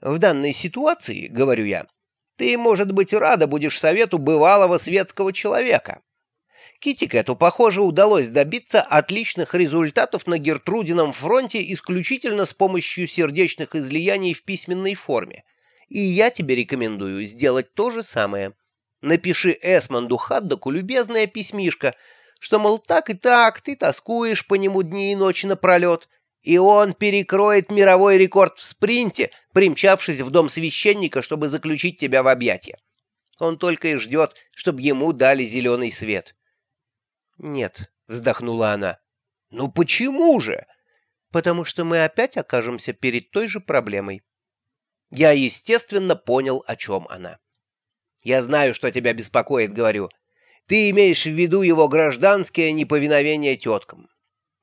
В данной ситуации, говорю я, ты, может быть, рада будешь совету бывалого светского человека. Китикету, похоже, удалось добиться отличных результатов на Гертрудином фронте исключительно с помощью сердечных излияний в письменной форме. И я тебе рекомендую сделать то же самое. Напиши Эсмонду Хаддоку любезное письмишко, что, мол, так и так, ты тоскуешь по нему дни и ночи напролет, и он перекроет мировой рекорд в спринте, примчавшись в дом священника, чтобы заключить тебя в объятия. Он только и ждет, чтобы ему дали зеленый свет. «Нет», — вздохнула она. «Ну почему же?» «Потому что мы опять окажемся перед той же проблемой». Я, естественно, понял, о чем она. «Я знаю, что тебя беспокоит», — говорю. «Ты имеешь в виду его гражданское неповиновение теткам.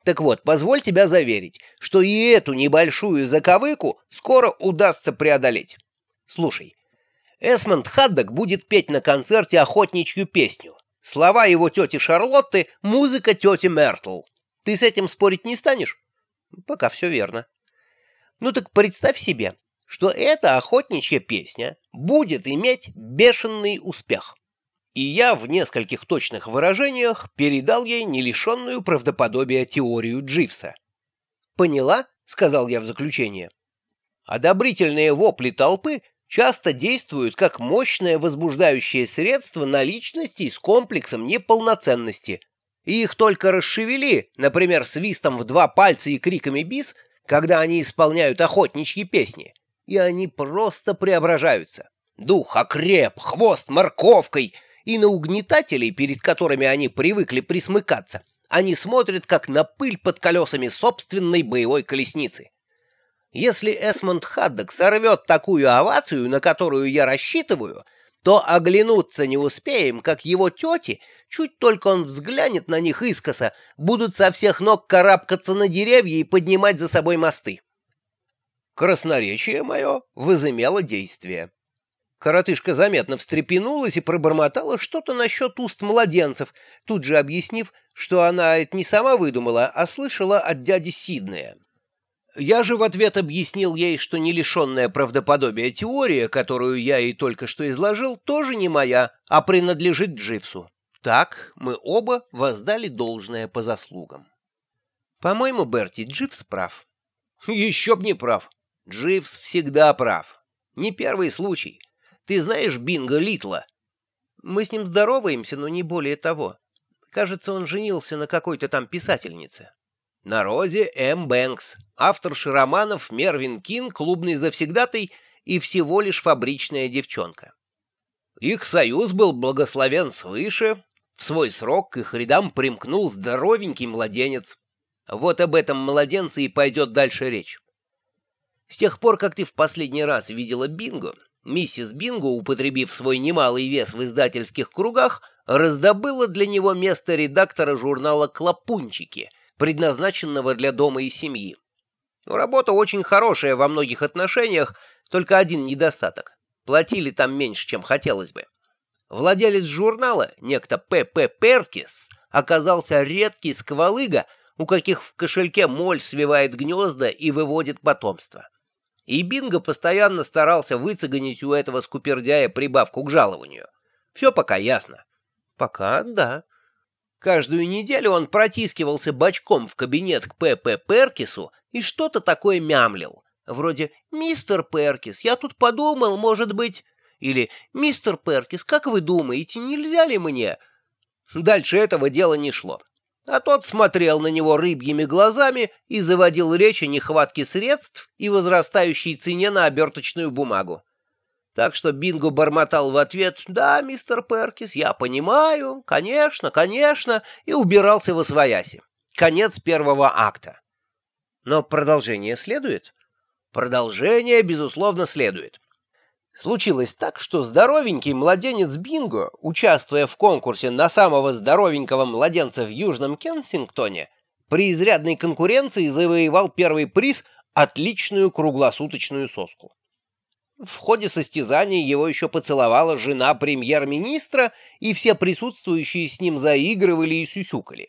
Так вот, позволь тебя заверить, что и эту небольшую заковыку скоро удастся преодолеть. Слушай, Эсмонд Хаддок будет петь на концерте охотничью песню. Слова его тети Шарлотты — музыка тети Мертл. Ты с этим спорить не станешь? Пока все верно. Ну так представь себе, что эта охотничья песня будет иметь бешеный успех и я в нескольких точных выражениях передал ей не лишенную правдоподобия теорию Дживса. «Поняла?» — сказал я в заключение. Одобрительные вопли толпы часто действуют как мощное возбуждающее средство на личности с комплексом неполноценности. И их только расшевели, например, свистом в два пальца и криками «бис», когда они исполняют охотничьи песни, и они просто преображаются. Дух окреп, хвост морковкой — и на угнетателей, перед которыми они привыкли присмыкаться, они смотрят как на пыль под колесами собственной боевой колесницы. Если Эсмонд Хаддок сорвет такую овацию, на которую я рассчитываю, то оглянуться не успеем, как его тети, чуть только он взглянет на них искоса, будут со всех ног карабкаться на деревья и поднимать за собой мосты. Красноречие мое возымело действие. Коротышка заметно встрепенулась и пробормотала что-то насчет уст младенцев, тут же объяснив, что она это не сама выдумала, а слышала от дяди Сиднея. Я же в ответ объяснил ей, что не лишенная правдоподобия теория, которую я ей только что изложил, тоже не моя, а принадлежит Дживсу. Так мы оба воздали должное по заслугам. По-моему, Берти, Дживс прав. Еще б не прав. Дживс всегда прав. Не первый случай. Ты знаешь Бинго Литла?» «Мы с ним здороваемся, но не более того. Кажется, он женился на какой-то там писательнице». «На Розе М. Бэнкс, авторши романов Мервин Кин, клубный завсегдатый и всего лишь фабричная девчонка. Их союз был благословен свыше, в свой срок к их рядам примкнул здоровенький младенец. Вот об этом младенце и пойдет дальше речь. С тех пор, как ты в последний раз видела Бинго, Миссис Бинго, употребив свой немалый вес в издательских кругах, раздобыла для него место редактора журнала «Клопунчики», предназначенного для дома и семьи. Работа очень хорошая во многих отношениях, только один недостаток. Платили там меньше, чем хотелось бы. Владелец журнала, некто П.П. Перкис, оказался редкий сквалыга, у каких в кошельке моль свивает гнезда и выводит потомство и Бинго постоянно старался выцегонить у этого скупердяя прибавку к жалованию. Все пока ясно. Пока да. Каждую неделю он протискивался бочком в кабинет к П.П. Перкису и что-то такое мямлил. Вроде «Мистер Перкис, я тут подумал, может быть...» Или «Мистер Перкис, как вы думаете, нельзя ли мне...» Дальше этого дела не шло а тот смотрел на него рыбьими глазами и заводил речь о нехватке средств и возрастающей цене на оберточную бумагу. Так что Бинго бормотал в ответ «Да, мистер Перкис, я понимаю, конечно, конечно», и убирался во свояси. Конец первого акта. Но продолжение следует? Продолжение, безусловно, следует. Случилось так, что здоровенький младенец Бинго, участвуя в конкурсе на самого здоровенького младенца в Южном Кенсингтоне, при изрядной конкуренции завоевал первый приз – отличную круглосуточную соску. В ходе состязаний его еще поцеловала жена премьер-министра, и все присутствующие с ним заигрывали и сюсюкали.